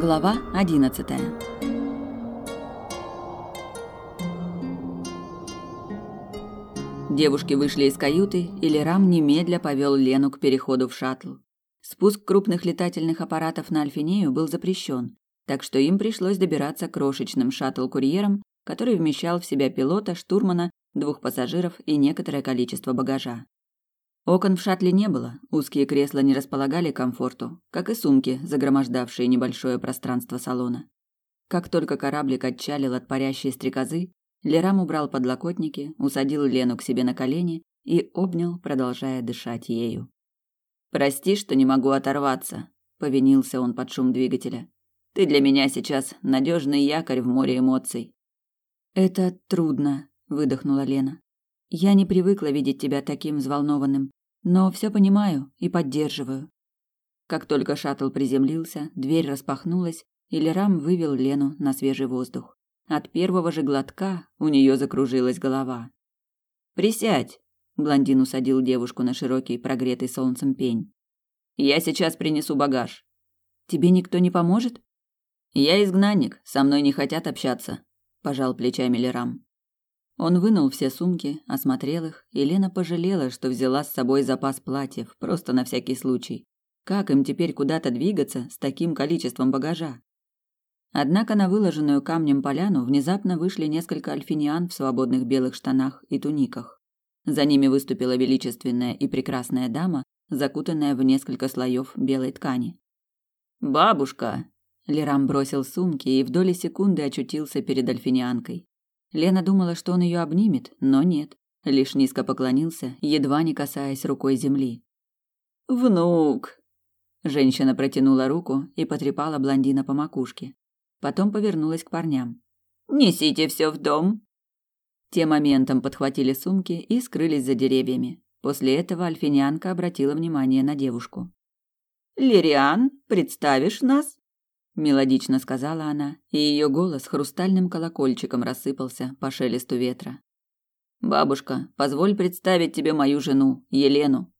Глава одиннадцатая. Девушки вышли из каюты, и Лерам немедля повел Лену к переходу в шаттл. Спуск крупных летательных аппаратов на Альфинею был запрещен, так что им пришлось добираться крошечным шаттл-курьером, который вмещал в себя пилота, штурмана, двух пассажиров и некоторое количество багажа. Окон в шаттле не было, узкие кресла не располагали комфорту, как и сумки, загромождавшие небольшое пространство салона. Как только кораблик отчалил от парящей стрекозы, Лерам убрал подлокотники, усадил Лену к себе на колени и обнял, продолжая дышать ею. «Прости, что не могу оторваться», — повинился он под шум двигателя. «Ты для меня сейчас надежный якорь в море эмоций». «Это трудно», — выдохнула Лена. «Я не привыкла видеть тебя таким взволнованным. Но все понимаю и поддерживаю. Как только шаттл приземлился, дверь распахнулась, и Лерам вывел Лену на свежий воздух. От первого же глотка у нее закружилась голова. «Присядь!» – блондин усадил девушку на широкий, прогретый солнцем пень. «Я сейчас принесу багаж». «Тебе никто не поможет?» «Я изгнанник, со мной не хотят общаться», – пожал плечами Лерам. Он вынул все сумки, осмотрел их, и Лена пожалела, что взяла с собой запас платьев, просто на всякий случай. Как им теперь куда-то двигаться с таким количеством багажа? Однако на выложенную камнем поляну внезапно вышли несколько альфиниан в свободных белых штанах и туниках. За ними выступила величественная и прекрасная дама, закутанная в несколько слоев белой ткани. «Бабушка!» Лерам бросил сумки и в доли секунды очутился перед альфинианкой. Лена думала, что он ее обнимет, но нет. Лишь низко поклонился, едва не касаясь рукой земли. «Внук!» Женщина протянула руку и потрепала блондина по макушке. Потом повернулась к парням. «Несите все в дом!» Те моментом подхватили сумки и скрылись за деревьями. После этого альфинянка обратила внимание на девушку. «Лириан, представишь нас?» Мелодично сказала она, и ее голос хрустальным колокольчиком рассыпался по шелесту ветра. Бабушка, позволь представить тебе мою жену, Елену.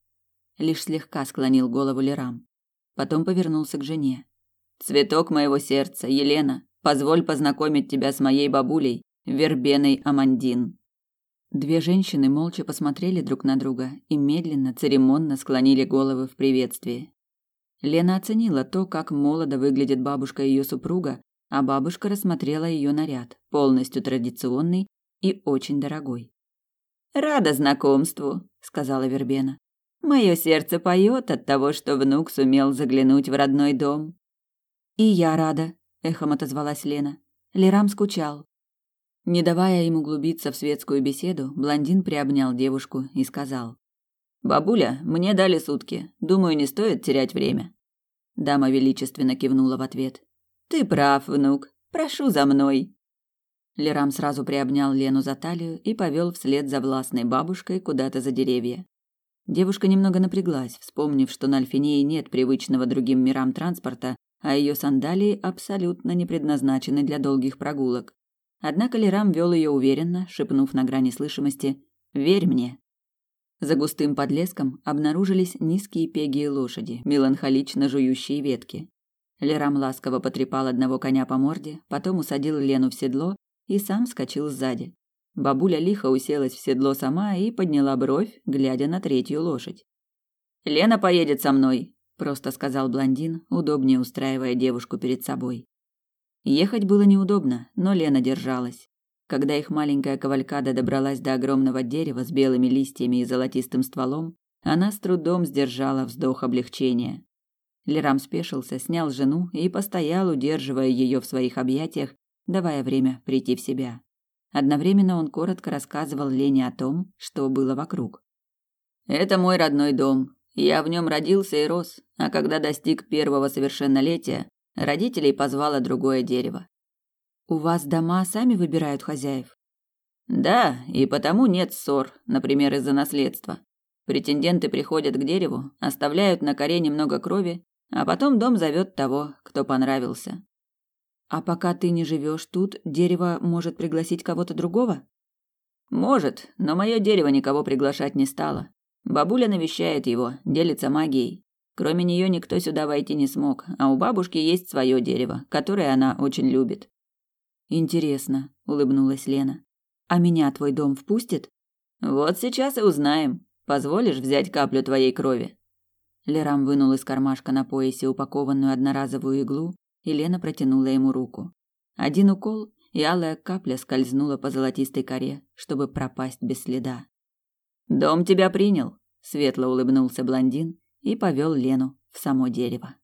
Лишь слегка склонил голову Лерам. Потом повернулся к жене. Цветок моего сердца, Елена, позволь познакомить тебя с моей бабулей, Вербеной Амандин. Две женщины молча посмотрели друг на друга и медленно, церемонно склонили головы в приветствии. Лена оценила то, как молодо выглядит бабушка ее супруга, а бабушка рассмотрела ее наряд, полностью традиционный и очень дорогой. «Рада знакомству», — сказала Вербена. «Мое сердце поет от того, что внук сумел заглянуть в родной дом». «И я рада», — эхом отозвалась Лена. Лерам скучал. Не давая ему углубиться в светскую беседу, блондин приобнял девушку и сказал. Бабуля, мне дали сутки. Думаю, не стоит терять время. Дама величественно кивнула в ответ. Ты прав, внук. Прошу за мной. Лерам сразу приобнял Лену за талию и повел вслед за властной бабушкой куда-то за деревья. Девушка немного напряглась, вспомнив, что на Альфинее нет привычного другим мирам транспорта, а ее сандалии абсолютно не предназначены для долгих прогулок. Однако Лерам вел ее уверенно, шепнув на грани слышимости «Верь мне». За густым подлеском обнаружились низкие пегие лошади, меланхолично жующие ветки. Лерам ласково потрепал одного коня по морде, потом усадил Лену в седло и сам скочил сзади. Бабуля лихо уселась в седло сама и подняла бровь, глядя на третью лошадь. «Лена поедет со мной», – просто сказал блондин, удобнее устраивая девушку перед собой. Ехать было неудобно, но Лена держалась. Когда их маленькая кавалькада добралась до огромного дерева с белыми листьями и золотистым стволом, она с трудом сдержала вздох облегчения. Лерам спешился, снял жену и постоял, удерживая ее в своих объятиях, давая время прийти в себя. Одновременно он коротко рассказывал Лене о том, что было вокруг. «Это мой родной дом. Я в нем родился и рос, а когда достиг первого совершеннолетия, родителей позвало другое дерево. У вас дома сами выбирают хозяев? Да, и потому нет ссор, например, из-за наследства. Претенденты приходят к дереву, оставляют на коре немного крови, а потом дом зовет того, кто понравился. А пока ты не живешь тут, дерево может пригласить кого-то другого? Может, но мое дерево никого приглашать не стало. Бабуля навещает его, делится магией. Кроме нее никто сюда войти не смог, а у бабушки есть свое дерево, которое она очень любит. Интересно, улыбнулась Лена. А меня твой дом впустит? Вот сейчас и узнаем. Позволишь взять каплю твоей крови? Лерам вынул из кармашка на поясе упакованную одноразовую иглу, и Лена протянула ему руку. Один укол, и алая капля скользнула по золотистой коре, чтобы пропасть без следа. «Дом тебя принял», — светло улыбнулся блондин и повел Лену в само дерево.